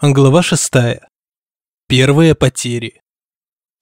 Глава шестая. Первые потери.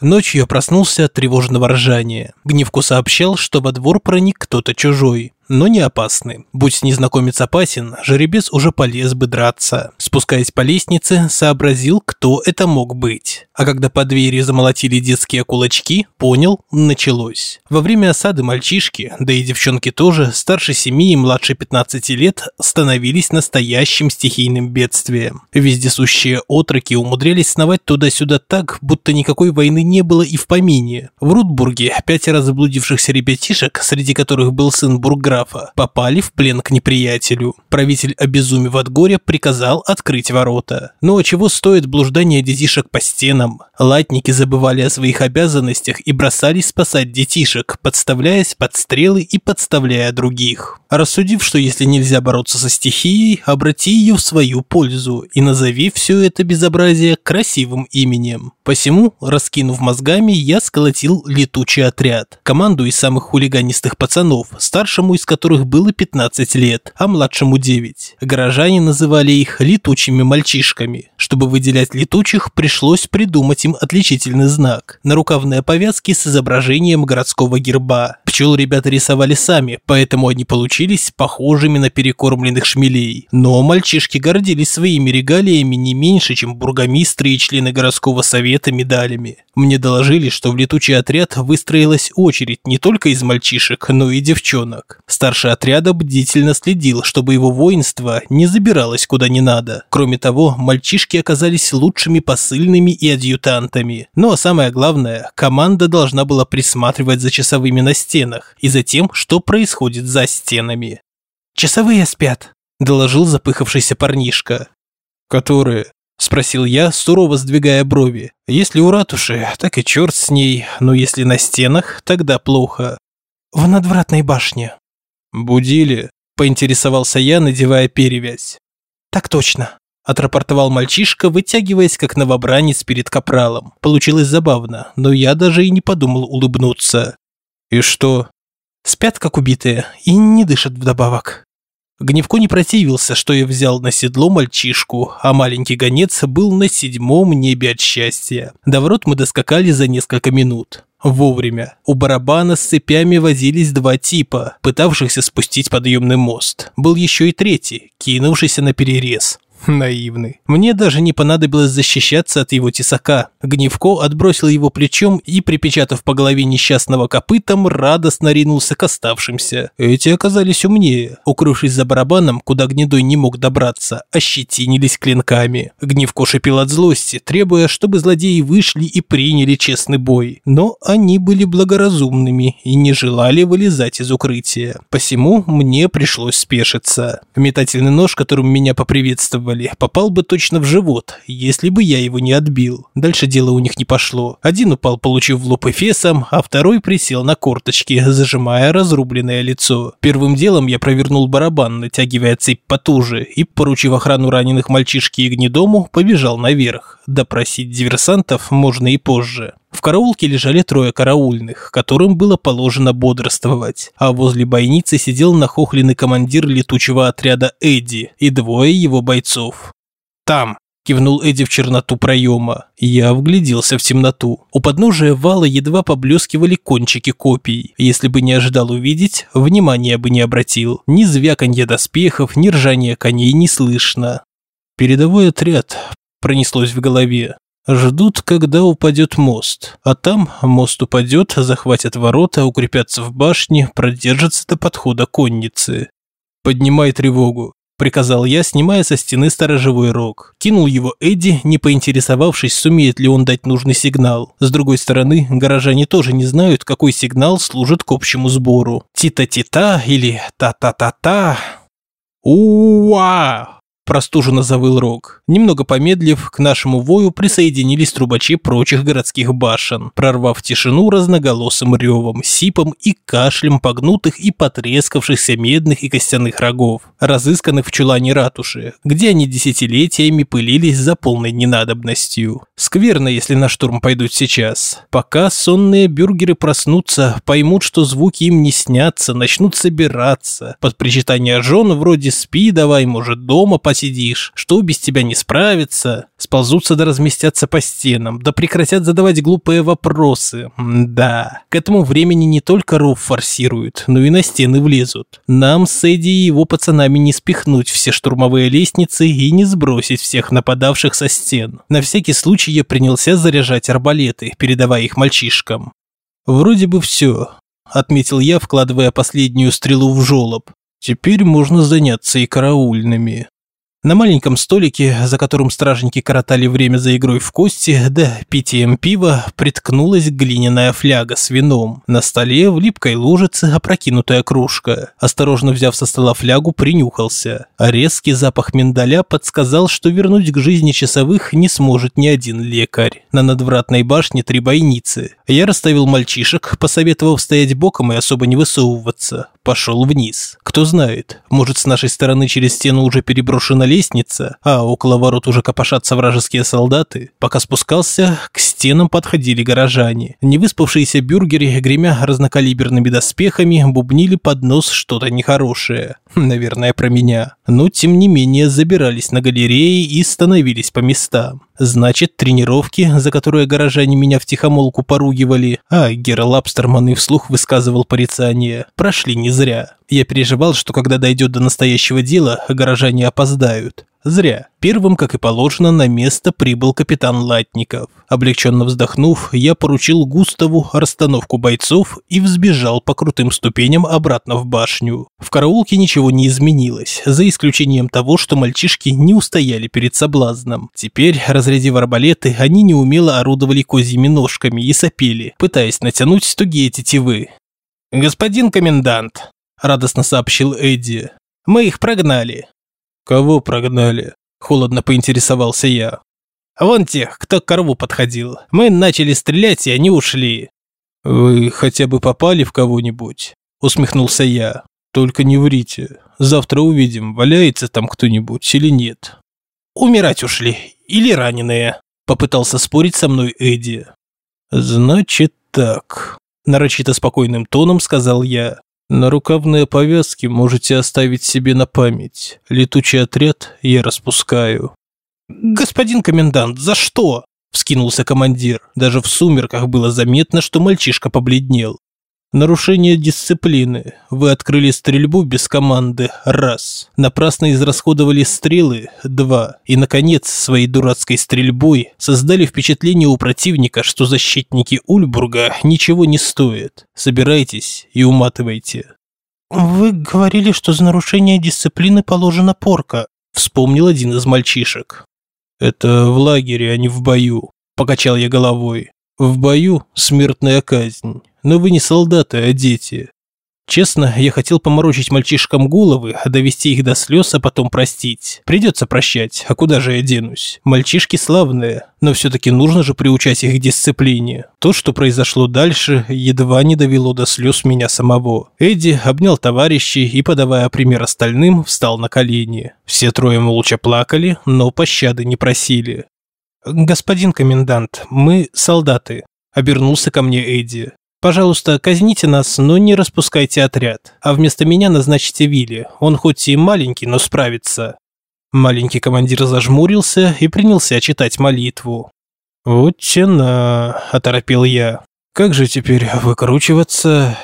Ночью я проснулся от тревожного ржания. Гневку сообщал, что во двор проник кто-то чужой но не опасны. Будь незнакомец опасен, жеребец уже полез бы драться. Спускаясь по лестнице, сообразил, кто это мог быть. А когда по двери замолотили детские кулачки, понял, началось. Во время осады мальчишки, да и девчонки тоже, старше 7 и младше 15 лет, становились настоящим стихийным бедствием. Вездесущие отроки умудрялись сновать туда-сюда так, будто никакой войны не было и в помине. В Рутбурге пятеро заблудившихся ребятишек, среди которых был сын бургграфа, графа, попали в плен к неприятелю. Правитель, обезумев от горя, приказал открыть ворота. Но чего стоит блуждание детишек по стенам? Латники забывали о своих обязанностях и бросались спасать детишек, подставляясь под стрелы и подставляя других. Рассудив, что если нельзя бороться со стихией, обрати ее в свою пользу и назови все это безобразие красивым именем. Посему, раскинув мозгами, я сколотил летучий отряд. Команду из самых хулиганистых пацанов, старшему из которых было 15 лет, а младшему 9. Горожане называли их летучими мальчишками. Чтобы выделять летучих, пришлось придумать им отличительный знак – нарукавные повязки с изображением городского герба. Пчел ребята рисовали сами, поэтому они получились похожими на перекормленных шмелей. Но мальчишки гордились своими регалиями не меньше, чем бургомистры и члены городского совета медалями. Мне доложили, что в летучий отряд выстроилась очередь не только из мальчишек, но и девчонок. Старший отряда бдительно следил, чтобы его воинство не забиралось куда не надо. Кроме того, мальчишки оказались лучшими посыльными и адъютантами. Ну а самое главное, команда должна была присматривать за часовыми на стенах и за тем, что происходит за стенами. «Часовые спят», – доложил запыхавшийся парнишка. «Которые?» – спросил я, сурово сдвигая брови. «Если у ратуши, так и черт с ней, но если на стенах, тогда плохо». «В надвратной башне», «Будили?» – поинтересовался я, надевая перевязь. «Так точно», – отрапортовал мальчишка, вытягиваясь как новобранец перед капралом. Получилось забавно, но я даже и не подумал улыбнуться. «И что?» «Спят как убитые и не дышат вдобавок». Гневко не противился, что я взял на седло мальчишку, а маленький гонец был на седьмом небе от счастья. До ворот мы доскакали за несколько минут. Вовремя. У барабана с цепями возились два типа, пытавшихся спустить подъемный мост. Был еще и третий, кинувшийся на перерез. Наивный. Мне даже не понадобилось защищаться от его тесака. Гневко отбросил его плечом и, припечатав по голове несчастного копытом, радостно ринулся к оставшимся. Эти оказались умнее. Укрывшись за барабаном, куда гнедой не мог добраться, ощетинились клинками. Гневко шипел от злости, требуя, чтобы злодеи вышли и приняли честный бой. Но они были благоразумными и не желали вылезать из укрытия. Посему мне пришлось спешиться. Метательный нож, которым меня поприветствовали, делали, попал бы точно в живот, если бы я его не отбил. Дальше дело у них не пошло. Один упал, получив в лоб эфесом, а второй присел на корточки, зажимая разрубленное лицо. Первым делом я провернул барабан, натягивая цепь потуже, и, поручив охрану раненых мальчишки и гнедому, побежал наверх. Допросить диверсантов можно и позже. В караулке лежали трое караульных, которым было положено бодрствовать, а возле бойницы сидел нахохленный командир летучего отряда Эдди и двое его бойцов. «Там!» – кивнул Эдди в черноту проема. Я вгляделся в темноту. У подножия вала едва поблескивали кончики копий. Если бы не ожидал увидеть, внимания бы не обратил. Ни звяканья доспехов, ни ржания коней не слышно. Передовой отряд пронеслось в голове. Ждут, когда упадет мост. А там мост упадет, захватят ворота, укрепятся в башне, продержатся до подхода конницы. «Поднимай тревогу», – приказал я, снимая со стены сторожевой рог. Кинул его Эдди, не поинтересовавшись, сумеет ли он дать нужный сигнал. С другой стороны, горожане тоже не знают, какой сигнал служит к общему сбору. Тита-тита или та-та-та-та. Уа! Простуженно завыл рог. Немного помедлив, к нашему вою присоединились трубачи прочих городских башен, прорвав тишину разноголосым ревом, сипом и кашлем погнутых и потрескавшихся медных и костяных рогов, разысканных в чулане ратуши, где они десятилетиями пылились за полной ненадобностью. Скверно, если на штурм пойдут сейчас. Пока сонные бюргеры проснутся, поймут, что звуки им не снятся, начнут собираться. Под причитание жен вроде «спи, давай, может, дома, под сидишь, что без тебя не справиться, сползутся да разместятся по стенам, да прекратят задавать глупые вопросы. да, к этому времени не только ров форсируют, но и на стены влезут. Нам с Эдди и его пацанами не спихнуть все штурмовые лестницы и не сбросить всех нападавших со стен. На всякий случай я принялся заряжать арбалеты, передавая их мальчишкам. Вроде бы все, отметил я, вкладывая последнюю стрелу в жолоб. Теперь можно заняться и караульными. На маленьком столике, за которым стражники коротали время за игрой в кости, да питьем пива, приткнулась глиняная фляга с вином. На столе в липкой лужице опрокинутая кружка. Осторожно взяв со стола флягу, принюхался. А резкий запах миндаля подсказал, что вернуть к жизни часовых не сможет ни один лекарь. На надвратной башне три бойницы. Я расставил мальчишек, посоветовав стоять боком и особо не высовываться. Пошел вниз. Кто знает, может с нашей стороны через стену уже переброшена лестница, а около ворот уже копошатся вражеские солдаты. Пока спускался, к стенам подходили горожане. Невыспавшиеся бюргеры, гремя разнокалиберными доспехами, бубнили под нос что-то нехорошее. Наверное, про меня. Но, тем не менее, забирались на галереи и становились по местам. Значит, тренировки, за которые горожане меня втихомолку поругивали, а Гера Лапстерман и вслух высказывал порицание, прошли не зря. Я переживал, что когда дойдет до настоящего дела, горожане опоздают. Зря. Первым, как и положено, на место прибыл капитан Латников. Облегченно вздохнув, я поручил Густаву расстановку бойцов и взбежал по крутым ступеням обратно в башню. В караулке ничего не изменилось, за исключением того, что мальчишки не устояли перед соблазном. Теперь, разрядив арбалеты, они неумело орудовали козьими ножками и сопели, пытаясь натянуть тугие тетивы. «Господин комендант», – радостно сообщил Эдди, – «мы их прогнали». «Кого прогнали?» – холодно поинтересовался я. «Вон тех, кто к корову подходил. Мы начали стрелять, и они ушли». «Вы хотя бы попали в кого-нибудь?» – усмехнулся я. «Только не врите. Завтра увидим, валяется там кто-нибудь или нет». «Умирать ушли. Или раненые», – попытался спорить со мной Эдди. «Значит так», – нарочито спокойным тоном сказал я. На рукавные повязки можете оставить себе на память. Летучий отряд я распускаю. Господин комендант, за что? Вскинулся командир. Даже в сумерках было заметно, что мальчишка побледнел. Нарушение дисциплины. Вы открыли стрельбу без команды. Раз. Напрасно израсходовали стрелы. Два. И, наконец, своей дурацкой стрельбой создали впечатление у противника, что защитники Ульбурга ничего не стоят. Собирайтесь и уматывайте. «Вы говорили, что за нарушение дисциплины положена порка», – вспомнил один из мальчишек. «Это в лагере, а не в бою», – покачал я головой. «В бою смертная казнь но вы не солдаты, а дети. Честно, я хотел поморочить мальчишкам головы, довести их до слез, а потом простить. Придется прощать, а куда же я денусь? Мальчишки славные, но все-таки нужно же приучать их к дисциплине. То, что произошло дальше, едва не довело до слез меня самого. Эдди обнял товарищей и, подавая пример остальным, встал на колени. Все трое молча плакали, но пощады не просили. «Господин комендант, мы солдаты», – обернулся ко мне Эдди. Пожалуйста, казните нас, но не распускайте отряд. А вместо меня назначьте Вилли. Он хоть и маленький, но справится». Маленький командир зажмурился и принялся читать молитву. «Вот тена», – оторопел я. «Как же теперь выкручиваться?»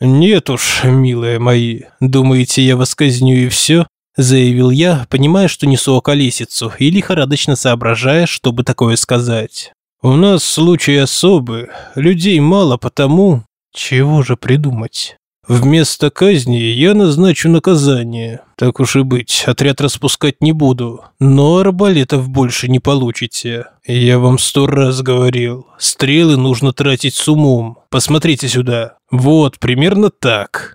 «Нет уж, милые мои, думаете, я вас казню и все?» – заявил я, понимая, что несу околесицу и лихорадочно соображая, чтобы такое сказать. У нас случай особый, людей мало потому... Чего же придумать? Вместо казни я назначу наказание. Так уж и быть, отряд распускать не буду. Но арбалетов больше не получите. Я вам сто раз говорил, стрелы нужно тратить с умом. Посмотрите сюда. Вот, примерно так.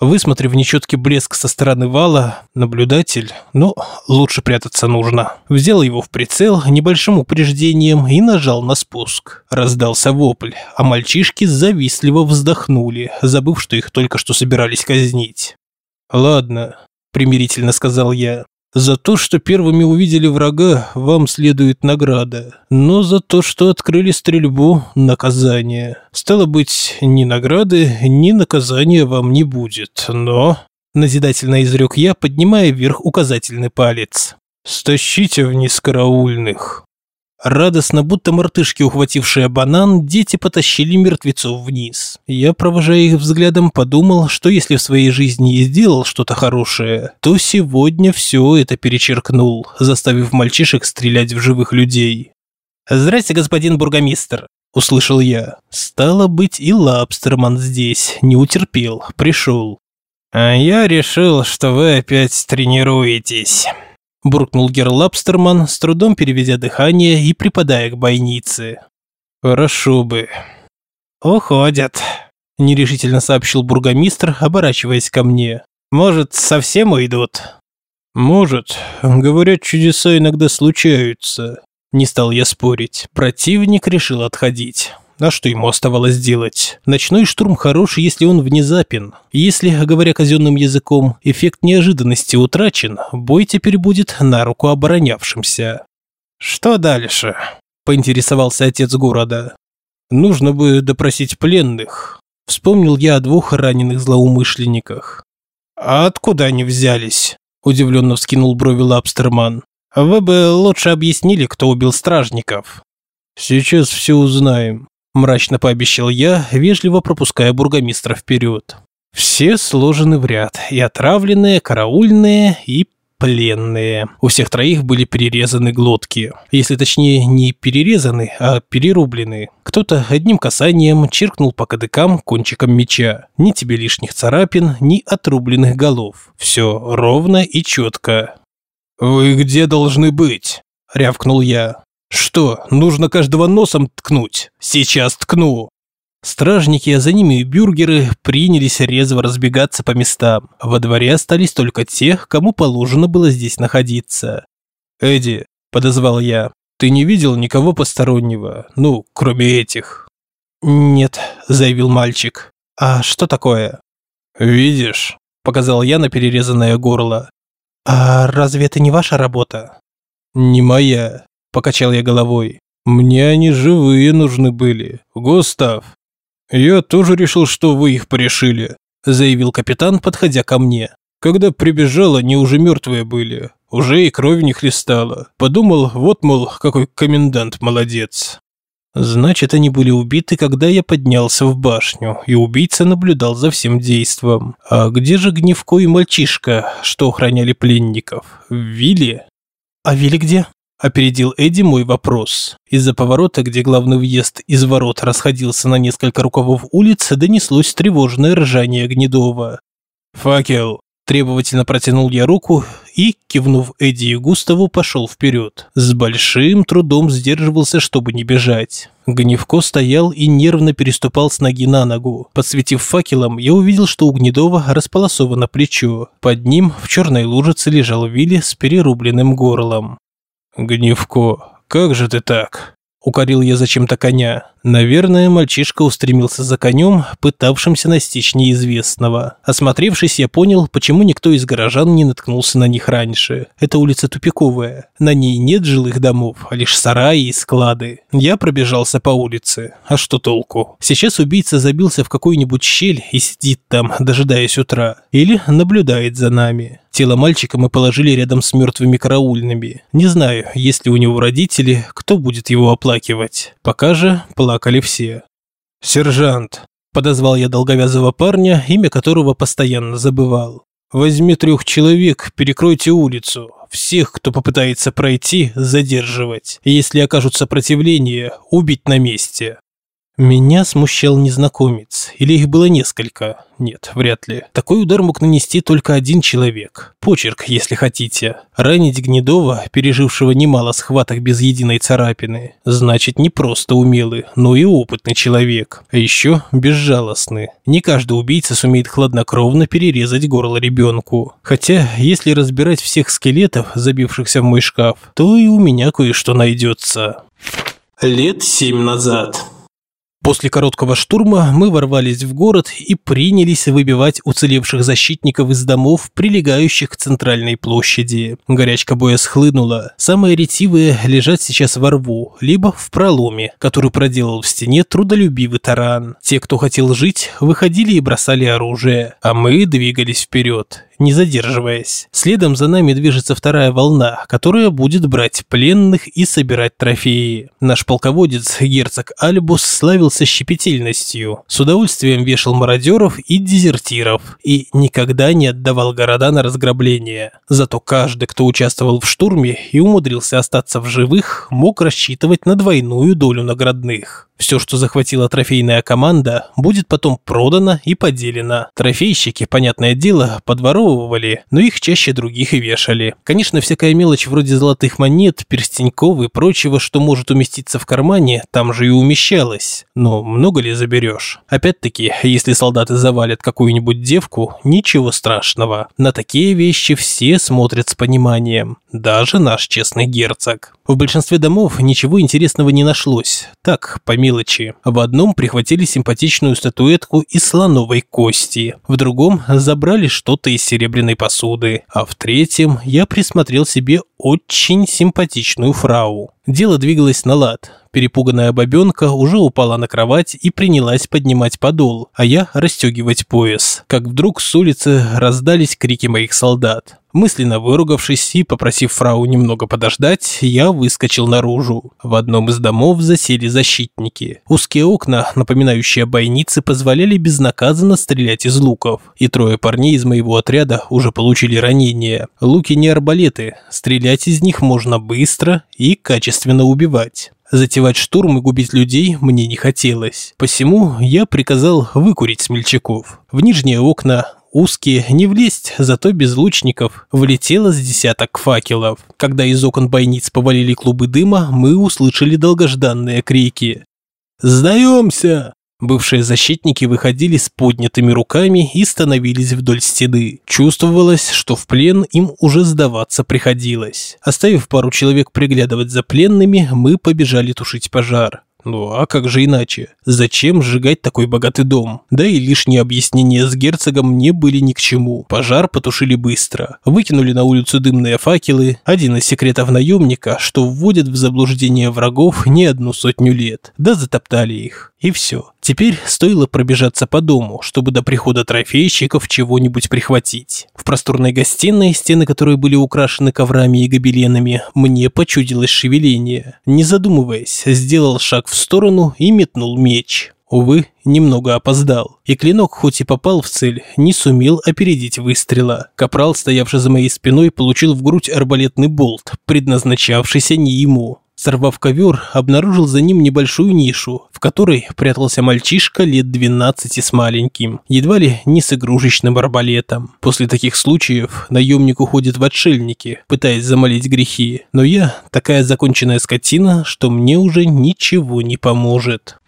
Высмотрев нечеткий блеск со стороны вала, наблюдатель, ну, лучше прятаться нужно, взял его в прицел небольшим упреждением и нажал на спуск. Раздался вопль, а мальчишки завистливо вздохнули, забыв, что их только что собирались казнить. «Ладно», – примирительно сказал я, за то, что первыми увидели врага, вам следует награда. Но за то, что открыли стрельбу – наказание. Стало быть, ни награды, ни наказания вам не будет. Но Назидательно изрек я, поднимая вверх указательный палец. «Стащите вниз караульных». Радостно, будто мартышки, ухватившие банан, дети потащили мертвецов вниз. Я, провожая их взглядом, подумал, что если в своей жизни и сделал что-то хорошее, то сегодня все это перечеркнул, заставив мальчишек стрелять в живых людей. «Здрасте, господин бургомистр», – услышал я. Стало быть, и Лапстерман здесь, не утерпел, пришел. «А я решил, что вы опять тренируетесь», буркнул Герлапстерман, с трудом переведя дыхание и припадая к бойнице. «Хорошо бы». «Уходят», – нерешительно сообщил бургомистр, оборачиваясь ко мне. «Может, совсем уйдут?» «Может. Говорят, чудеса иногда случаются». Не стал я спорить. Противник решил отходить. А что ему оставалось делать? Ночной штурм хорош, если он внезапен. Если, говоря казенным языком, эффект неожиданности утрачен, бой теперь будет на руку оборонявшимся. «Что дальше?» – поинтересовался отец города. «Нужно бы допросить пленных». Вспомнил я о двух раненых злоумышленниках. «А откуда они взялись?» – удивленно вскинул брови Лапстерман. «Вы бы лучше объяснили, кто убил стражников». «Сейчас все узнаем», мрачно пообещал я, вежливо пропуская бургомистра вперед. Все сложены в ряд, и отравленные, караульные, и пленные. У всех троих были перерезаны глотки. Если точнее, не перерезаны, а перерублены. Кто-то одним касанием чиркнул по кадыкам кончиком меча. Ни тебе лишних царапин, ни отрубленных голов. Все ровно и четко. «Вы где должны быть?» – рявкнул я. Что, нужно каждого носом ткнуть? Сейчас ткну. Стражники, а за ними и бюргеры принялись резво разбегаться по местам. Во дворе остались только те, кому положено было здесь находиться. «Эдди», – подозвал я, – «ты не видел никого постороннего? Ну, кроме этих?» «Нет», – заявил мальчик. «А что такое?» «Видишь», – показал я на перерезанное горло. «А разве это не ваша работа?» «Не моя. – покачал я головой. «Мне они живые нужны были. Густав». «Я тоже решил, что вы их порешили», – заявил капитан, подходя ко мне. «Когда прибежал, они уже мертвые были. Уже и кровь не хлестала. Подумал, вот, мол, какой комендант молодец». Значит, они были убиты, когда я поднялся в башню, и убийца наблюдал за всем действом. А где же Гневко и мальчишка, что охраняли пленников? В вилле? А Вилли где? Опередил Эдди мой вопрос. Из-за поворота, где главный въезд из ворот расходился на несколько рукавов улицы, донеслось тревожное ржание Гнедова. «Факел!» Требовательно протянул я руку и, кивнув Эдди и Густаву, пошел вперед. С большим трудом сдерживался, чтобы не бежать. Гневко стоял и нервно переступал с ноги на ногу. Подсветив факелом, я увидел, что у Гнедова располосовано плечо. Под ним в черной лужице лежал Вилли с перерубленным горлом. «Гневко, как же ты так?» Укорил я зачем-то коня. Наверное, мальчишка устремился за конем, пытавшимся настичь неизвестного. Осмотревшись, я понял, почему никто из горожан не наткнулся на них раньше. Это улица тупиковая. На ней нет жилых домов, а лишь сараи и склады. Я пробежался по улице. А что толку? Сейчас убийца забился в какую-нибудь щель и сидит там, дожидаясь утра. Или наблюдает за нами. Тело мальчика мы положили рядом с мертвыми караульными. Не знаю, есть ли у него родители, кто будет его оплакивать. Пока же плакали все. «Сержант», – подозвал я долговязого парня, имя которого постоянно забывал. «Возьми трех человек, перекройте улицу. Всех, кто попытается пройти, задерживать. Если окажут сопротивление, убить на месте». Меня смущал незнакомец, или их было несколько. Нет, вряд ли. Такой удар мог нанести только один человек. Почерк, если хотите. Ранить Гнедова, пережившего немало схваток без единой царапины, значит не просто умелый, но и опытный человек. А еще безжалостный. Не каждый убийца сумеет хладнокровно перерезать горло ребенку. Хотя, если разбирать всех скелетов, забившихся в мой шкаф, то и у меня кое-что найдется. Лет семь назад. После короткого штурма мы ворвались в город и принялись выбивать уцелевших защитников из домов, прилегающих к центральной площади. Горячка боя схлынула. Самые ретивые лежат сейчас во рву, либо в проломе, который проделал в стене трудолюбивый таран. Те, кто хотел жить, выходили и бросали оружие, а мы двигались вперед не задерживаясь. Следом за нами движется вторая волна, которая будет брать пленных и собирать трофеи. Наш полководец, герцог Альбус, славился щепетильностью, с удовольствием вешал мародеров и дезертиров и никогда не отдавал города на разграбление. Зато каждый, кто участвовал в штурме и умудрился остаться в живых, мог рассчитывать на двойную долю наградных. Все, что захватила трофейная команда, будет потом продано и поделено. Трофейщики, понятное дело, подворовывали, но их чаще других и вешали. Конечно, всякая мелочь вроде золотых монет, перстеньков и прочего, что может уместиться в кармане, там же и умещалась. Но много ли заберешь? Опять-таки, если солдаты завалят какую-нибудь девку, ничего страшного. На такие вещи все смотрят с пониманием. Даже наш честный герцог. В большинстве домов ничего интересного не нашлось. Так, по мелочи. В одном прихватили симпатичную статуэтку из слоновой кости. В другом забрали что-то из серебряной посуды. А в третьем я присмотрел себе очень симпатичную фрау. Дело двигалось на лад. Перепуганная бабенка уже упала на кровать и принялась поднимать подол, а я расстегивать пояс. Как вдруг с улицы раздались крики моих солдат. Мысленно выругавшись и попросив фрау немного подождать, я выскочил наружу. В одном из домов засели защитники. Узкие окна, напоминающие бойницы, позволяли безнаказанно стрелять из луков. И трое парней из моего отряда уже получили ранения. Луки не арбалеты, стрелять из них можно быстро и качественно убивать. Затевать штурм и губить людей мне не хотелось. Посему я приказал выкурить смельчаков. В нижние окна узкие, не влезть, зато без лучников, влетело с десяток факелов. Когда из окон бойниц повалили клубы дыма, мы услышали долгожданные крики. «Сдаемся!» Бывшие защитники выходили с поднятыми руками и становились вдоль стены. Чувствовалось, что в плен им уже сдаваться приходилось. Оставив пару человек приглядывать за пленными, мы побежали тушить пожар. Ну а как же иначе? Зачем сжигать такой богатый дом? Да и лишние объяснения с герцогом мне были ни к чему. Пожар потушили быстро. Выкинули на улицу дымные факелы. Один из секретов наемника, что вводит в заблуждение врагов не одну сотню лет. Да затоптали их. И все. Теперь стоило пробежаться по дому, чтобы до прихода трофейщиков чего-нибудь прихватить. В просторной гостиной, стены которой были украшены коврами и гобеленами, мне почудилось шевеление. Не задумываясь, сделал шаг в сторону и метнул меч. Увы, немного опоздал, и клинок, хоть и попал в цель, не сумел опередить выстрела. Капрал, стоявший за моей спиной, получил в грудь арбалетный болт, предназначавшийся не ему. Сорвав ковер, обнаружил за ним небольшую нишу, в которой прятался мальчишка лет 12 с маленьким, едва ли не с игрушечным арбалетом. После таких случаев наемник уходит в отшельники, пытаясь замолить грехи, но я такая законченная скотина, что мне уже ничего не поможет.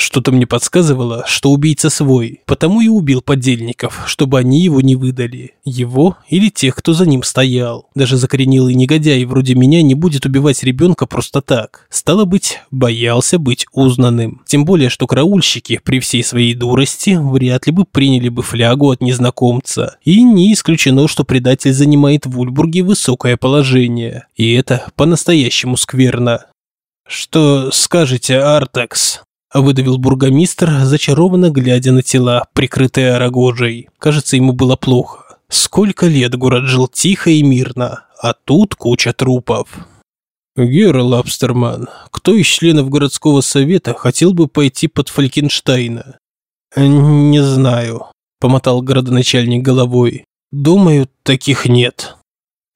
Что-то мне подсказывало, что убийца свой, потому и убил подельников, чтобы они его не выдали. Его или тех, кто за ним стоял. Даже закоренелый негодяй вроде меня не будет убивать ребенка просто так. Стало быть, боялся быть узнанным. Тем более, что караульщики при всей своей дурости вряд ли бы приняли бы флягу от незнакомца. И не исключено, что предатель занимает в Ульбурге высокое положение. И это по-настоящему скверно. «Что скажете, Артекс?» Выдавил бургомистр, зачарованно глядя на тела, прикрытые рогожей. Кажется, ему было плохо. Сколько лет город жил тихо и мирно, а тут куча трупов. Гера Лапстерман, кто из членов городского совета хотел бы пойти под Фалькенштейна? Не знаю, помотал городоначальник головой. Думаю, таких нет.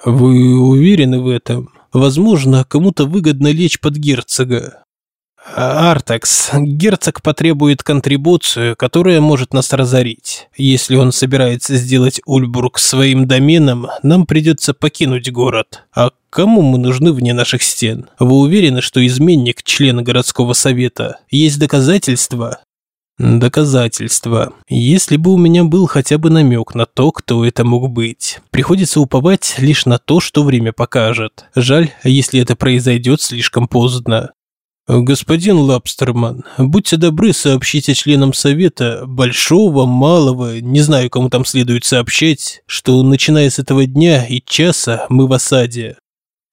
Вы уверены в этом? Возможно, кому-то выгодно лечь под герцога. «Артекс, герцог потребует контрибуцию, которая может нас разорить. Если он собирается сделать Ульбург своим доменом, нам придется покинуть город. А кому мы нужны вне наших стен? Вы уверены, что изменник – член городского совета? Есть доказательства?» Доказательства. Если бы у меня был хотя бы намек на то, кто это мог быть. Приходится уповать лишь на то, что время покажет. Жаль, если это произойдет слишком поздно. «Господин Лапстерман, будьте добры, сообщите членам совета, большого, малого, не знаю, кому там следует сообщать, что начиная с этого дня и часа мы в осаде».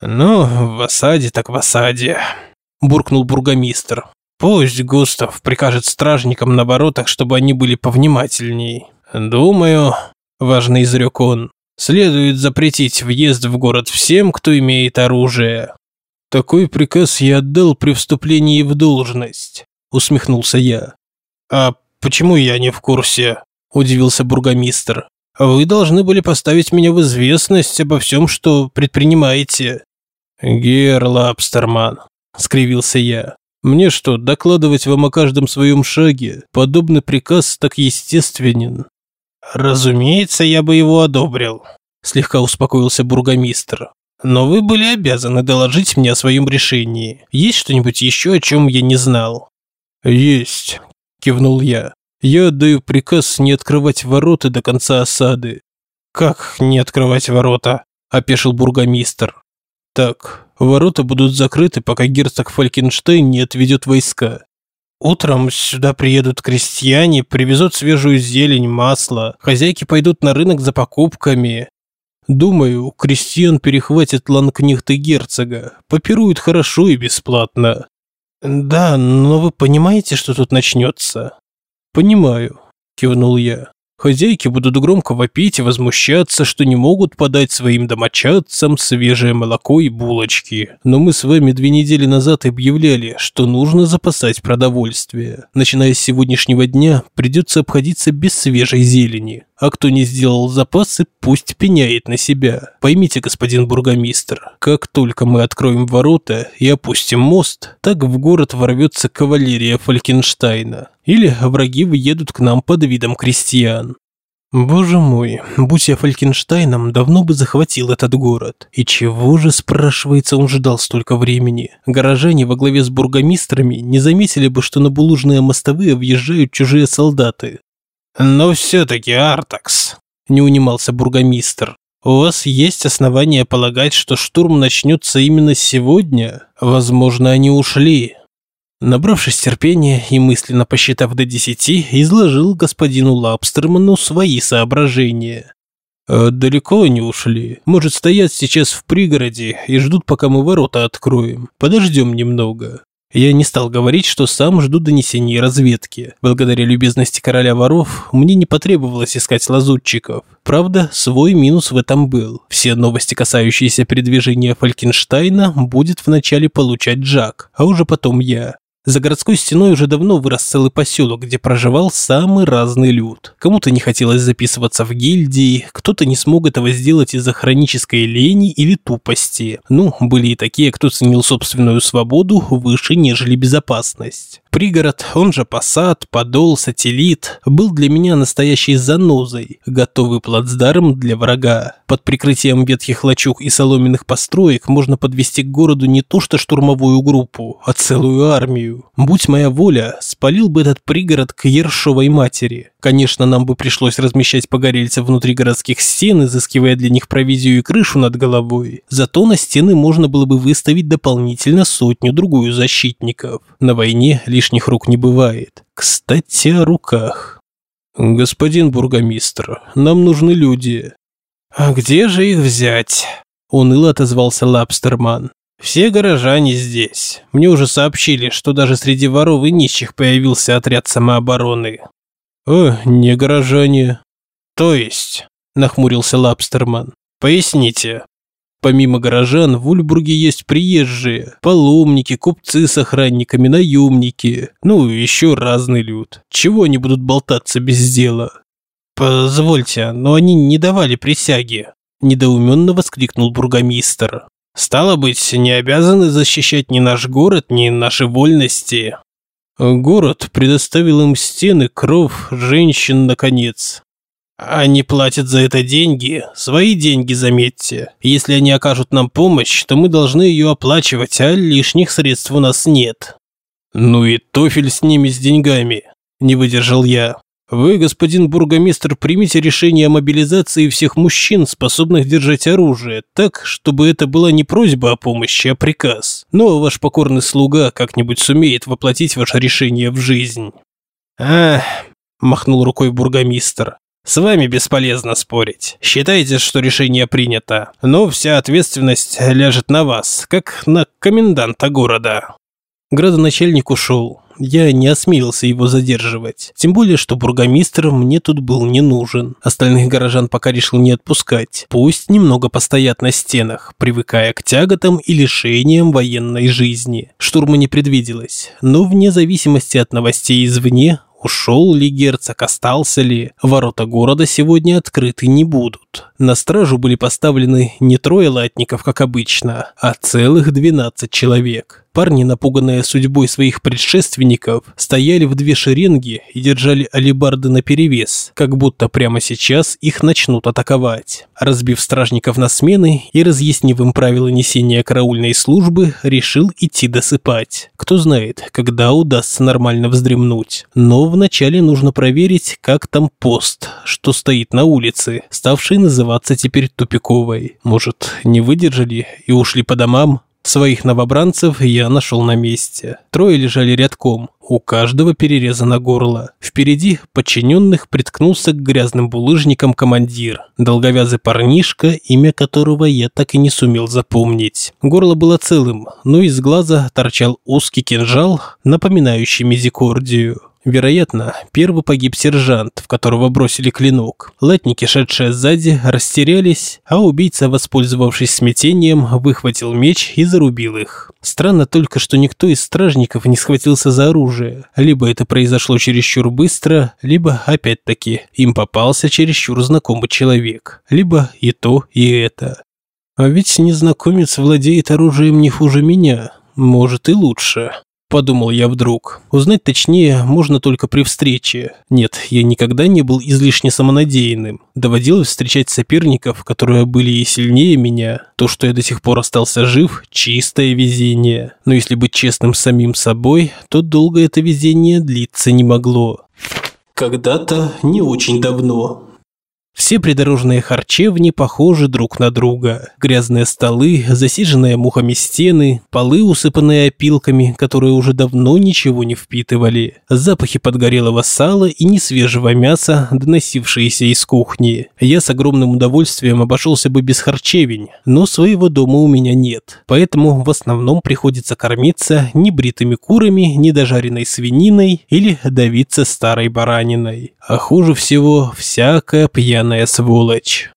«Ну, в осаде так в осаде», – буркнул бургомистр. «Пусть Густав прикажет стражникам на воротах, чтобы они были повнимательней. Думаю, – важно изрек он, – следует запретить въезд в город всем, кто имеет оружие». «Такой приказ я отдал при вступлении в должность», – усмехнулся я. «А почему я не в курсе?» – удивился бургомистр. «Вы должны были поставить меня в известность обо всем, что предпринимаете». «Гер Лапстерман», – скривился я. «Мне что, докладывать вам о каждом своем шаге? Подобный приказ так естественен». «Разумеется, я бы его одобрил», – слегка успокоился бургомистр. Но вы были обязаны доложить мне о своем решении. Есть что-нибудь еще, о чем я не знал?» «Есть», – кивнул я. «Я отдаю приказ не открывать ворота до конца осады». «Как не открывать ворота?» – опешил бургомистр. «Так, ворота будут закрыты, пока герцог Фалькенштейн не отведет войска. Утром сюда приедут крестьяне, привезут свежую зелень, масло. Хозяйки пойдут на рынок за покупками. Думаю, крестьян перехватит ланкнехты герцога, попируют хорошо и бесплатно. Да, но вы понимаете, что тут начнется? Понимаю, кивнул я. Хозяйки будут громко вопить и возмущаться, что не могут подать своим домочадцам свежее молоко и булочки. Но мы с вами две недели назад объявляли, что нужно запасать продовольствие. Начиная с сегодняшнего дня придется обходиться без свежей зелени. А кто не сделал запасы, пусть пеняет на себя. Поймите, господин бургомистр, как только мы откроем ворота и опустим мост, так в город ворвется кавалерия Фалькенштейна. Или враги въедут к нам под видом крестьян. Боже мой, будь я Фалькенштейном, давно бы захватил этот город. И чего же, спрашивается, он ждал столько времени? Горожане во главе с бургомистрами не заметили бы, что на булужные мостовые въезжают чужие солдаты. «Но все-таки, Артакс», – не унимался бургомистр, – «у вас есть основания полагать, что штурм начнется именно сегодня? Возможно, они ушли». Набравшись терпения и мысленно посчитав до десяти, изложил господину Лапстерману свои соображения. «А «Далеко они ушли. Может, стоят сейчас в пригороде и ждут, пока мы ворота откроем. Подождем немного. Я не стал говорить, что сам жду донесений разведки. Благодаря любезности короля воров мне не потребовалось искать лазутчиков. Правда, свой минус в этом был. Все новости, касающиеся передвижения Фалькенштейна, будет вначале получать Джак, а уже потом я. За городской стеной уже давно вырос целый поселок, где проживал самый разный люд. Кому-то не хотелось записываться в гильдии, кто-то не смог этого сделать из-за хронической лени или тупости. Ну, были и такие, кто ценил собственную свободу выше, нежели безопасность. Пригород, он же посад, подол, сателлит, был для меня настоящей занозой, готовый плацдарм для врага. Под прикрытием ветхих лачуг и соломенных построек можно подвести к городу не то что штурмовую группу, а целую армию. Будь моя воля, спалил бы этот пригород к Ершовой матери. Конечно, нам бы пришлось размещать погорельцев внутри городских стен, изыскивая для них провизию и крышу над головой. Зато на стены можно было бы выставить дополнительно сотню-другую защитников. На войне лишних рук не бывает. Кстати, о руках. «Господин бургомистр, нам нужны люди». «А где же их взять?» – уныло отозвался Лапстерман. «Все горожане здесь. Мне уже сообщили, что даже среди воров и нищих появился отряд самообороны. «О, не горожане». «То есть?» – нахмурился Лапстерман. «Поясните». Помимо горожан, в Ульбурге есть приезжие, паломники, купцы с охранниками, наемники, ну, еще разный люд. Чего они будут болтаться без дела? «Позвольте, но они не давали присяги», – недоуменно воскликнул бургомистр. «Стало быть, не обязаны защищать ни наш город, ни наши вольности». Город предоставил им стены, кров, женщин, наконец. Они платят за это деньги, свои деньги, заметьте. Если они окажут нам помощь, то мы должны ее оплачивать, а лишних средств у нас нет. Ну и тофель с ними с деньгами, не выдержал я. Вы, господин бургомистр, примите решение о мобилизации всех мужчин, способных держать оружие, так, чтобы это была не просьба о помощи, а приказ. Но ваш покорный слуга как-нибудь сумеет воплотить ваше решение в жизнь. А, махнул рукой бургомистр. С вами бесполезно спорить. Считайте, что решение принято, но вся ответственность ляжет на вас, как на коменданта города. Градоначальник ушел. Я не осмелился его задерживать. Тем более, что бургомистр мне тут был не нужен. Остальных горожан пока решил не отпускать. Пусть немного постоят на стенах, привыкая к тяготам и лишениям военной жизни. Штурма не предвиделось, но вне зависимости от новостей извне, Ушел ли герцог, остался ли? Ворота города сегодня открыты не будут. На стражу были поставлены не трое латников, как обычно, а целых 12 человек. Парни, напуганные судьбой своих предшественников, стояли в две шеренги и держали алебарды наперевес, как будто прямо сейчас их начнут атаковать. Разбив стражников на смены и разъяснив им правила несения караульной службы, решил идти досыпать. Кто знает, когда удастся нормально вздремнуть. Но вначале нужно проверить, как там пост, что стоит на улице, ставший называться теперь тупиковой. Может, не выдержали и ушли по домам? Своих новобранцев я нашел на месте. Трое лежали рядком, у каждого перерезано горло. Впереди подчиненных приткнулся к грязным булыжникам командир, долговязый парнишка, имя которого я так и не сумел запомнить. Горло было целым, но из глаза торчал узкий кинжал, напоминающий мизикордию. Вероятно, первый погиб сержант, в которого бросили клинок. Латники, шедшие сзади, растерялись, а убийца, воспользовавшись смятением, выхватил меч и зарубил их. Странно только, что никто из стражников не схватился за оружие. Либо это произошло чересчур быстро, либо, опять-таки, им попался чересчур знакомый человек. Либо и то, и это. А ведь незнакомец владеет оружием не хуже меня. Может и лучше. Подумал я вдруг. Узнать точнее можно только при встрече. Нет, я никогда не был излишне самонадеянным. Доводилось встречать соперников, которые были и сильнее меня. То, что я до сих пор остался жив – чистое везение. Но если быть честным с самим собой, то долго это везение длиться не могло. Когда-то, не очень давно, все придорожные харчевни похожи друг на друга. Грязные столы, засиженные мухами стены, полы, усыпанные опилками, которые уже давно ничего не впитывали. Запахи подгорелого сала и несвежего мяса, доносившиеся из кухни. Я с огромным удовольствием обошелся бы без харчевень, но своего дома у меня нет. Поэтому в основном приходится кормиться небритыми курами, недожаренной свининой или давиться старой бараниной. А хуже всего всякая пьяная пьяная сволочь.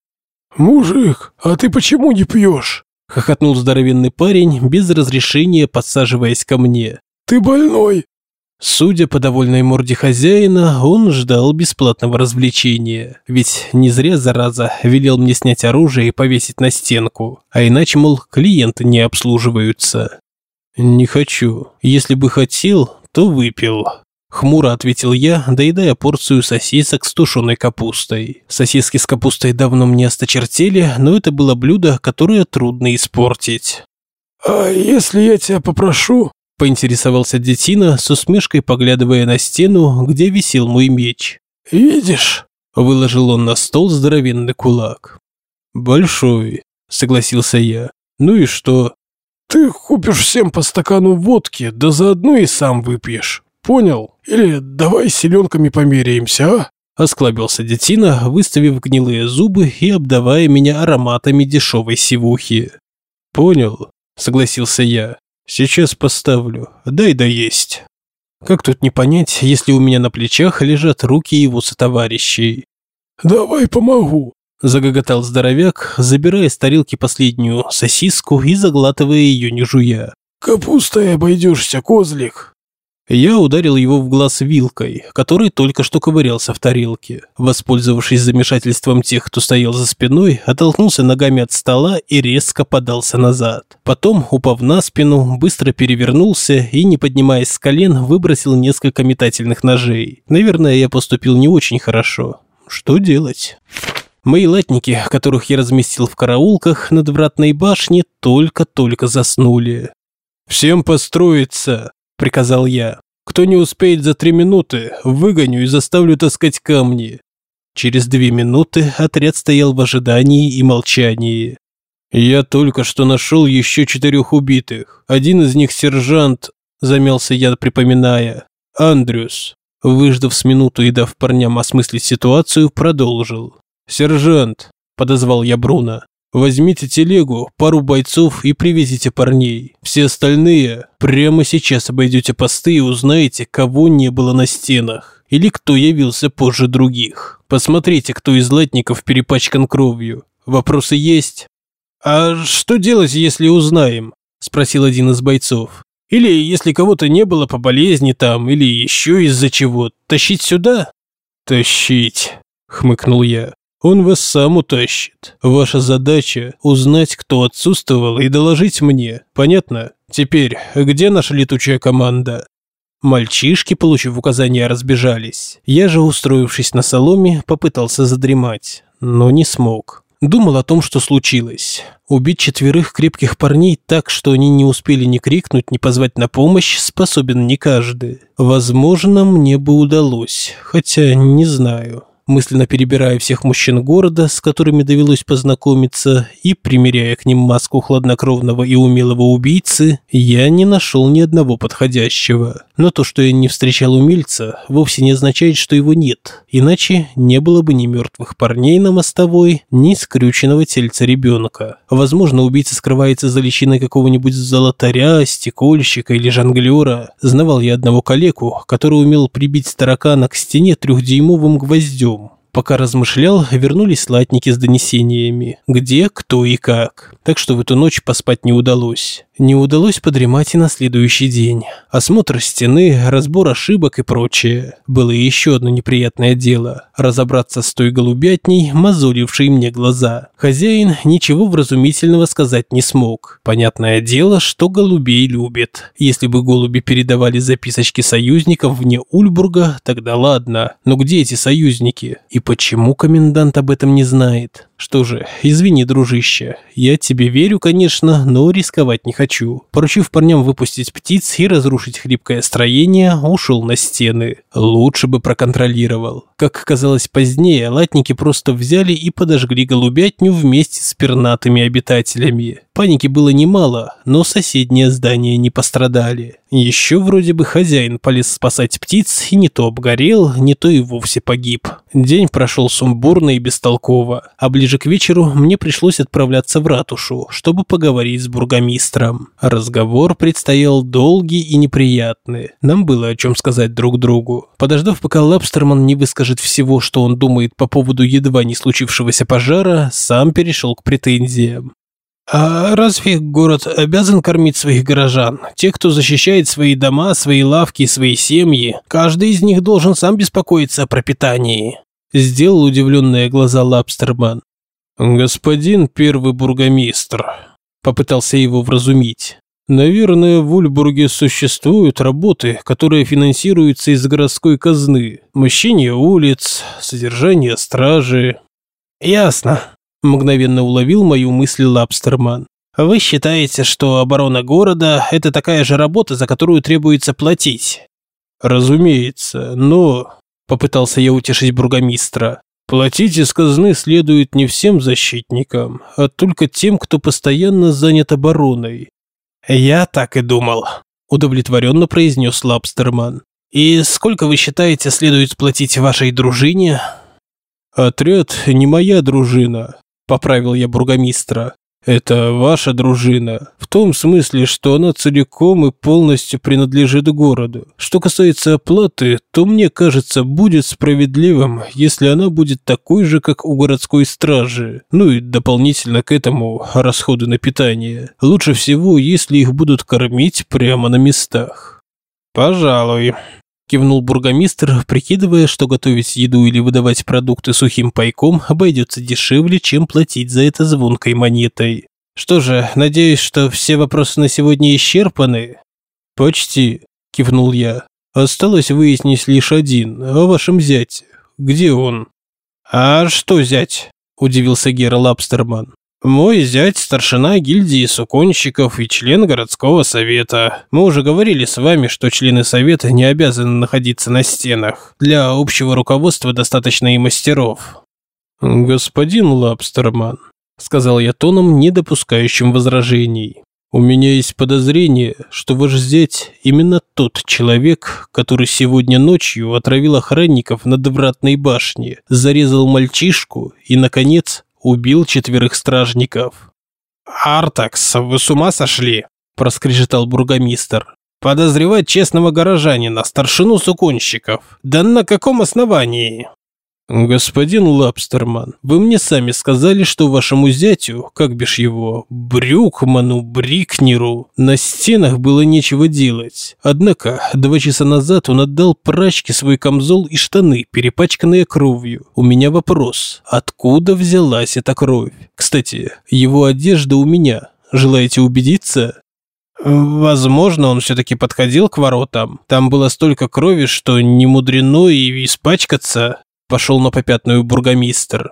«Мужик, а ты почему не пьешь?» – хохотнул здоровенный парень, без разрешения подсаживаясь ко мне. «Ты больной!» Судя по довольной морде хозяина, он ждал бесплатного развлечения. Ведь не зря, зараза, велел мне снять оружие и повесить на стенку. А иначе, мол, клиенты не обслуживаются. Не хочу. Если бы хотел, то выпил. Хмуро ответил я, доедая порцию сосисок с тушеной капустой. Сосиски с капустой давно мне осточертели, но это было блюдо, которое трудно испортить. «А если я тебя попрошу?» – поинтересовался детина, с усмешкой поглядывая на стену, где висел мой меч. «Видишь?» – выложил он на стол здоровенный кулак. «Большой», – согласился я. «Ну и что?» «Ты купишь всем по стакану водки, да заодно и сам выпьешь. Понял? Или давай селенками померяемся, а?» Осклабился детина, выставив гнилые зубы и обдавая меня ароматами дешевой сивухи. «Понял», – согласился я. «Сейчас поставлю. Дай доесть». Как тут не понять, если у меня на плечах лежат руки его сотоварищей? «Давай помогу», – загоготал здоровяк, забирая с тарелки последнюю сосиску и заглатывая ее не жуя. «Капустой обойдешься, козлик». Я ударил его в глаз вилкой, который только что ковырялся в тарелке. Воспользовавшись замешательством тех, кто стоял за спиной, оттолкнулся ногами от стола и резко подался назад. Потом, упав на спину, быстро перевернулся и, не поднимаясь с колен, выбросил несколько метательных ножей. Наверное, я поступил не очень хорошо. Что делать? Мои латники, которых я разместил в караулках над вратной башней, только-только заснули. «Всем построиться!» – приказал я. Кто не успеет за три минуты, выгоню и заставлю таскать камни. Через две минуты отряд стоял в ожидании и молчании. Я только что нашел еще четырех убитых. Один из них сержант, замялся я, припоминая. Андрюс. Выждав с минуту и дав парням осмыслить ситуацию, продолжил. «Сержант», – подозвал я Бруно, – «возьмите телегу, пару бойцов и привезите парней. Все остальные прямо сейчас обойдете посты и узнаете, кого не было на стенах или кто явился позже других. Посмотрите, кто из латников перепачкан кровью. Вопросы есть?» «А что делать, если узнаем?» – спросил один из бойцов. «Или если кого-то не было по болезни там, или еще из-за чего, тащить сюда?» «Тащить», – хмыкнул я. Он вас сам утащит. Ваша задача – узнать, кто отсутствовал, и доложить мне. Понятно? Теперь, где наша летучая команда?» Мальчишки, получив указания, разбежались. Я же, устроившись на соломе, попытался задремать, но не смог. Думал о том, что случилось. Убить четверых крепких парней так, что они не успели ни крикнуть, ни позвать на помощь, способен не каждый. Возможно, мне бы удалось, хотя не знаю мысленно перебирая всех мужчин города, с которыми довелось познакомиться, и примеряя к ним маску хладнокровного и умелого убийцы, я не нашел ни одного подходящего. Но то, что я не встречал умельца, вовсе не означает, что его нет. Иначе не было бы ни мертвых парней на мостовой, ни скрюченного тельца ребенка. Возможно, убийца скрывается за личиной какого-нибудь золотаря, стекольщика или жонглера. Знавал я одного калеку, который умел прибить таракана к стене трехдюймовым гвоздем, Пока размышлял, вернулись латники с донесениями. Где, кто и как. Так что в эту ночь поспать не удалось. Не удалось подремать и на следующий день. Осмотр стены, разбор ошибок и прочее. Было еще одно неприятное дело. Разобраться с той голубятней, мозолившей мне глаза. Хозяин ничего вразумительного сказать не смог. Понятное дело, что голубей любит. Если бы голуби передавали записочки союзников вне Ульбурга, тогда ладно. Но где эти союзники? И почему комендант об этом не знает? Что же, извини, дружище, я тебе верю, конечно, но рисковать не хочу. Поручив парням выпустить птиц и разрушить хлипкое строение, ушел на стены. Лучше бы проконтролировал. Как казалось позднее, латники просто взяли и подожгли голубятню вместе с пернатыми обитателями. Паники было немало, но соседние здания не пострадали. Еще вроде бы хозяин полез спасать птиц и не то обгорел, не то и вовсе погиб. День прошел сумбурно и бестолково, а ближе к вечеру мне пришлось отправляться в ратушу, чтобы поговорить с бургомистром. Разговор предстоял долгий и неприятный. Нам было о чем сказать друг другу. Подождав, пока Лапстерман не выскажет всего, что он думает по поводу едва не случившегося пожара, сам перешел к претензиям. А разве город обязан кормить своих горожан? Те, кто защищает свои дома, свои лавки, свои семьи, каждый из них должен сам беспокоиться о пропитании. Сделал удивленные глаза Лапстерман. Господин первый бургомистр. Попытался его вразумить. Наверное, в Ульбурге существуют работы, которые финансируются из городской казны. Мощение улиц, содержание стражи. Ясно, Мгновенно уловил мою мысль Лапстерман. Вы считаете, что оборона города – это такая же работа, за которую требуется платить? Разумеется, но... Попытался я утешить бургомистра. Платить из казны следует не всем защитникам, а только тем, кто постоянно занят обороной. Я так и думал, удовлетворенно произнес Лапстерман. И сколько вы считаете следует платить вашей дружине? Отряд не моя дружина, поправил я бургомистра. Это ваша дружина, в том смысле, что она целиком и полностью принадлежит городу. Что касается оплаты, то мне кажется, будет справедливым, если она будет такой же, как у городской стражи. Ну и дополнительно к этому расходы на питание. Лучше всего, если их будут кормить прямо на местах. Пожалуй, Кивнул бургомистр, прикидывая, что готовить еду или выдавать продукты сухим пайком обойдется дешевле, чем платить за это звонкой монетой. Что же, надеюсь, что все вопросы на сегодня исчерпаны? Почти, кивнул я. Осталось выяснить лишь один, о вашем зяте. Где он? А что зять? Удивился Гера Лапстерман. Мой зять – старшина гильдии суконщиков и член городского совета. Мы уже говорили с вами, что члены совета не обязаны находиться на стенах. Для общего руководства достаточно и мастеров. Господин Лапстерман, сказал я тоном, не допускающим возражений. У меня есть подозрение, что ваш зять именно тот человек, который сегодня ночью отравил охранников на Довратной башне, зарезал мальчишку и, наконец, убил четверых стражников. «Артакс, вы с ума сошли?» – проскрежетал бургомистр. «Подозревать честного горожанина, старшину суконщиков. Да на каком основании?» «Господин Лапстерман, вы мне сами сказали, что вашему зятю, как бишь его, Брюкману, Брикнеру, на стенах было нечего делать. Однако, два часа назад он отдал прачке свой камзол и штаны, перепачканные кровью. У меня вопрос, откуда взялась эта кровь? Кстати, его одежда у меня. Желаете убедиться?» Возможно, он все-таки подходил к воротам. Там было столько крови, что не мудрено и испачкаться. Пошел на попятную бургомистр.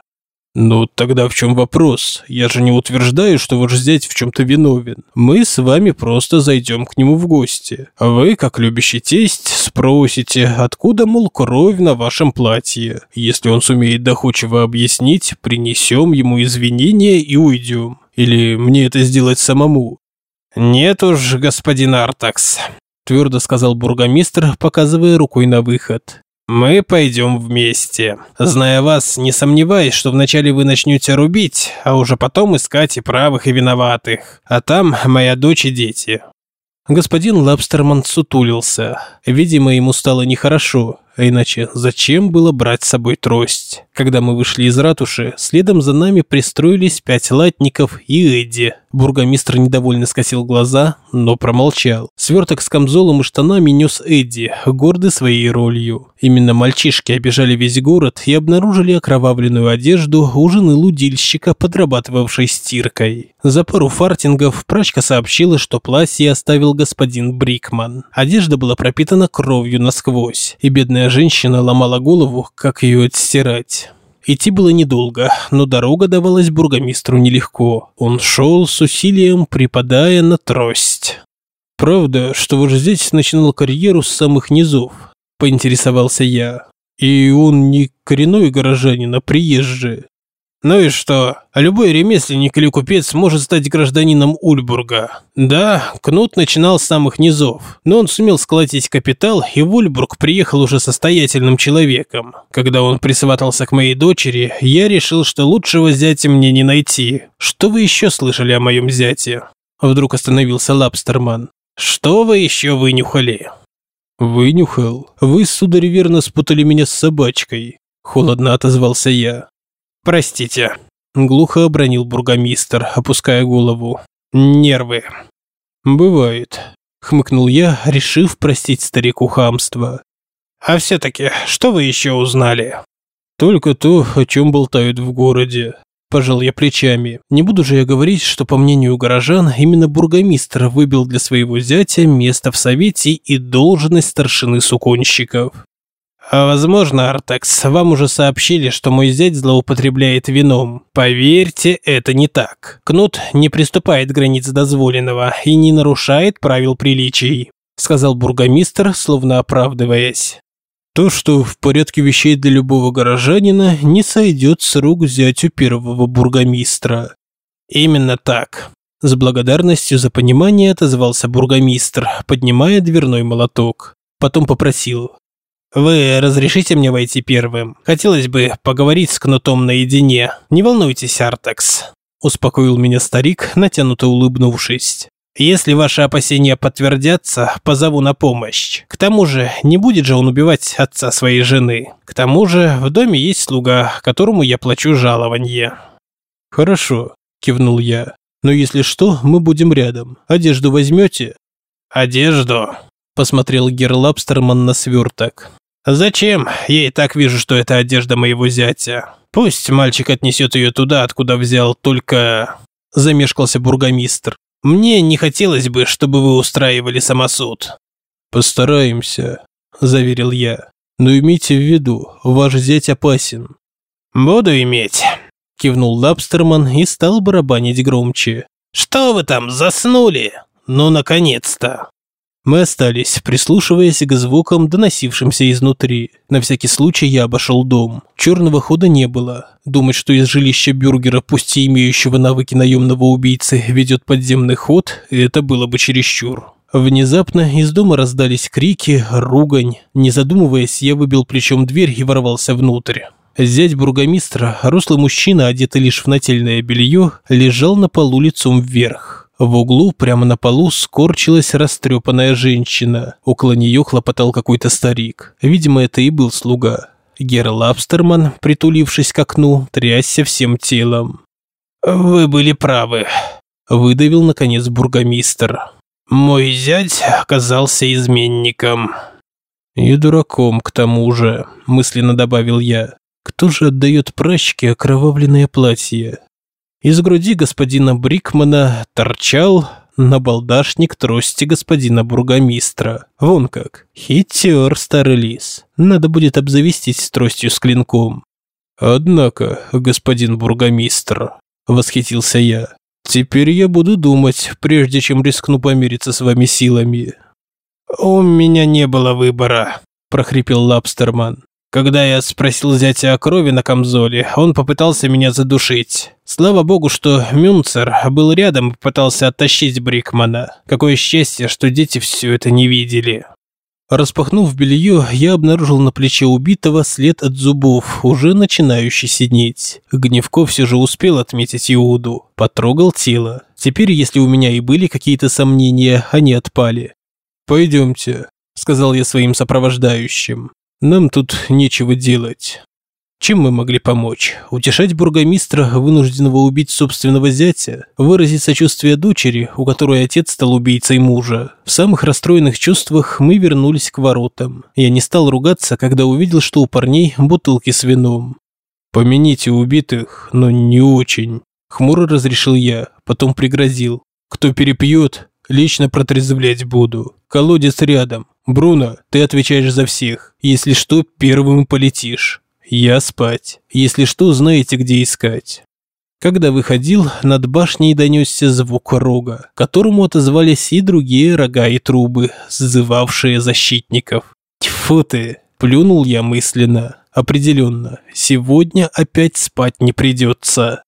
«Ну, тогда в чем вопрос? Я же не утверждаю, что ваш зять в чем-то виновен. Мы с вами просто зайдем к нему в гости. А вы, как любящий тесть, спросите, откуда, мол, кровь на вашем платье. Если он сумеет доходчиво объяснить, принесем ему извинения и уйдем. Или мне это сделать самому?» «Нет уж, господин Артакс», – твердо сказал бургомистр, показывая рукой на выход. Мы пойдем вместе. Зная вас, не сомневаюсь, что вначале вы начнете рубить, а уже потом искать и правых, и виноватых. А там моя дочь и дети. Господин Лабстерман сутулился. Видимо, ему стало нехорошо, а иначе зачем было брать с собой трость? Когда мы вышли из ратуши, следом за нами пристроились пять латников и Эдди. Бургомистр недовольно скосил глаза, но промолчал. Сверток с камзолом и штанами нес Эдди, гордый своей ролью. Именно мальчишки обижали весь город и обнаружили окровавленную одежду у жены лудильщика, подрабатывавшей стиркой. За пару фартингов прачка сообщила, что платье оставил господин Брикман. Одежда была пропитана кровью насквозь, и бедная женщина ломала голову, как ее отстирать. Идти было недолго, но дорога давалась бургомистру нелегко. Он шел с усилием, припадая на трость. «Правда, что ваш здесь начинал карьеру с самых низов?» – поинтересовался я. «И он не коренной горожанин, а приезжий». Ну и что? Любой ремесленник или купец может стать гражданином Ульбурга. Да, Кнут начинал с самых низов, но он сумел сколотить капитал, и в Ульбург приехал уже состоятельным человеком. Когда он присватался к моей дочери, я решил, что лучшего зятя мне не найти. Что вы еще слышали о моем зяте? Вдруг остановился Лапстерман. Что вы еще вынюхали? Вынюхал? Вы, сударь, верно спутали меня с собачкой. Холодно отозвался я. «Простите», – глухо обронил бургомистр, опуская голову. «Нервы». «Бывает», – хмыкнул я, решив простить старику хамство. «А все-таки, что вы еще узнали?» «Только то, о чем болтают в городе», Пожал я плечами. Не буду же я говорить, что, по мнению горожан, именно бургомистр выбил для своего зятя место в совете и должность старшины суконщиков. А возможно, Артекс, вам уже сообщили, что мой зять злоупотребляет вином. Поверьте, это не так. Кнут не приступает к границ дозволенного и не нарушает правил приличий, сказал бургомистр, словно оправдываясь. То, что в порядке вещей для любого горожанина, не сойдет с рук зятю первого бургомистра. Именно так. С благодарностью за понимание отозвался бургомистр, поднимая дверной молоток. Потом попросил. «Вы разрешите мне войти первым? Хотелось бы поговорить с Кнутом наедине. Не волнуйтесь, Артекс», – успокоил меня старик, натянуто улыбнувшись. «Если ваши опасения подтвердятся, позову на помощь. К тому же, не будет же он убивать отца своей жены. К тому же, в доме есть слуга, которому я плачу жалование». «Хорошо», – кивнул я. «Но если что, мы будем рядом. Одежду возьмете?» «Одежду?» – посмотрел Герлапстерман на сверток. «Зачем? Я и так вижу, что это одежда моего зятя. Пусть мальчик отнесет ее туда, откуда взял, только...» Замешкался бургомистр. «Мне не хотелось бы, чтобы вы устраивали самосуд». «Постараемся», – заверил я. «Но имейте в виду, ваш зять опасен». «Буду иметь», – кивнул Лапстерман и стал барабанить громче. «Что вы там, заснули? Ну, наконец-то!» Мы остались, прислушиваясь к звукам, доносившимся изнутри. На всякий случай я обошел дом. Черного хода не было. Думать, что из жилища бюргера, пусть и имеющего навыки наемного убийцы, ведет подземный ход, это было бы чересчур. Внезапно из дома раздались крики, ругань. Не задумываясь, я выбил плечом дверь и ворвался внутрь. Зять бургомистра, рослый мужчина, одетый лишь в нательное белье, лежал на полу лицом вверх. В углу, прямо на полу, скорчилась растрепанная женщина. Около нее хлопотал какой-то старик. Видимо, это и был слуга. Гера Лапстерман, притулившись к окну, трясся всем телом. «Вы были правы», – выдавил, наконец, бургомистр. «Мой зять оказался изменником». «И дураком, к тому же», – мысленно добавил я. «Кто же отдает прачке окровавленное платье?» Из груди господина Брикмана торчал набалдашник трости господина бургомистра. Вон как. Хитер старый лис. Надо будет обзавестись тростью с клинком. Однако, господин бургомистр, восхитился я. Теперь я буду думать, прежде чем рискну помириться с вами силами. У меня не было выбора, прохрипел Лапстерман. Когда я спросил зятя о крови на камзоле, он попытался меня задушить. Слава богу, что Мюнцер был рядом и пытался оттащить Брикмана. Какое счастье, что дети все это не видели. Распахнув белье, я обнаружил на плече убитого след от зубов, уже начинающий синеть. Гневко все же успел отметить Иуду. Потрогал тело. Теперь, если у меня и были какие-то сомнения, они отпали. «Пойдемте», – сказал я своим сопровождающим. Нам тут нечего делать. Чем мы могли помочь? Утешать бургомистра, вынужденного убить собственного зятя? Выразить сочувствие дочери, у которой отец стал убийцей мужа? В самых расстроенных чувствах мы вернулись к воротам. Я не стал ругаться, когда увидел, что у парней бутылки с вином. «Помяните убитых, но не очень», – хмуро разрешил я, потом пригрозил. «Кто перепьет, лично протрезвлять буду. Колодец рядом. Бруно, ты отвечаешь за всех. Если что, первым полетишь. Я спать. Если что, знаете, где искать. Когда выходил, над башней донесся звук рога, которому отозвались и другие рога и трубы, сзывавшие защитников. Тьфу ты, плюнул я мысленно. Определенно, сегодня опять спать не придется.